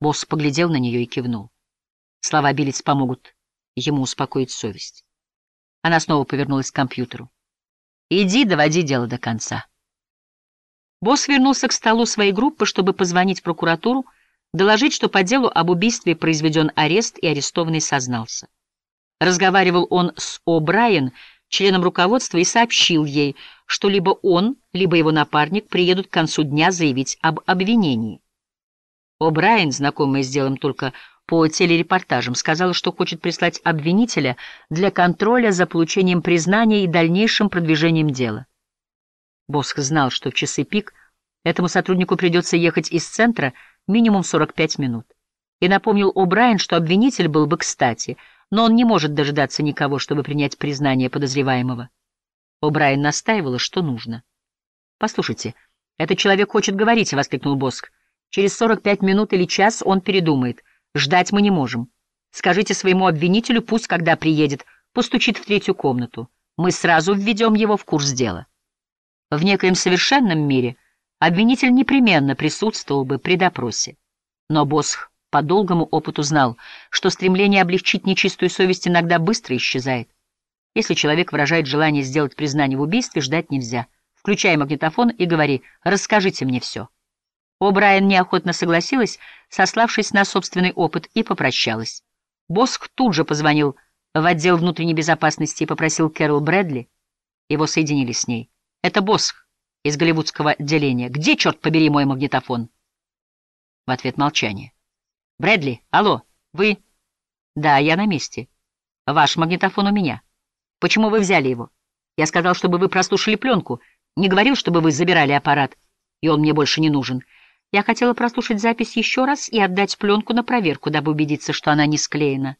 Босс поглядел на нее и кивнул. Слова Билец помогут ему успокоить совесть. Она снова повернулась к компьютеру. «Иди, доводи дело до конца». Босс вернулся к столу своей группы, чтобы позвонить в прокуратуру, доложить, что по делу об убийстве произведен арест и арестованный сознался. Разговаривал он с О'Брайен, членом руководства, и сообщил ей, что либо он, либо его напарник приедут к концу дня заявить об обвинении. О'Брайен, знакомая с делом только по телерепортажам, сказала, что хочет прислать обвинителя для контроля за получением признания и дальнейшим продвижением дела. Босх знал, что в часы пик этому сотруднику придется ехать из центра минимум 45 минут. И напомнил О'Брайен, что обвинитель был бы кстати, но он не может дожидаться никого, чтобы принять признание подозреваемого. О'Брайен настаивала, что нужно. «Послушайте, этот человек хочет говорить», — воскликнул Боск. «Через 45 минут или час он передумает. Ждать мы не можем. Скажите своему обвинителю, пусть, когда приедет, постучит в третью комнату. Мы сразу введем его в курс дела». В некоем совершенном мире обвинитель непременно присутствовал бы при допросе. Но Босх по долгому опыту знал, что стремление облегчить нечистую совесть иногда быстро исчезает. Если человек выражает желание сделать признание в убийстве, ждать нельзя. Включай магнитофон и говори «расскажите мне все». О'Брайен неохотно согласилась, сославшись на собственный опыт, и попрощалась. Боск тут же позвонил в отдел внутренней безопасности и попросил Кэрол Брэдли. Его соединили с ней. Это Босх из голливудского отделения. Где, черт побери, мой магнитофон? В ответ молчание. Брэдли, алло, вы? Да, я на месте. Ваш магнитофон у меня. Почему вы взяли его? Я сказал, чтобы вы прослушали пленку. Не говорил, чтобы вы забирали аппарат. И он мне больше не нужен. Я хотела прослушать запись еще раз и отдать пленку на проверку, дабы убедиться, что она не склеена.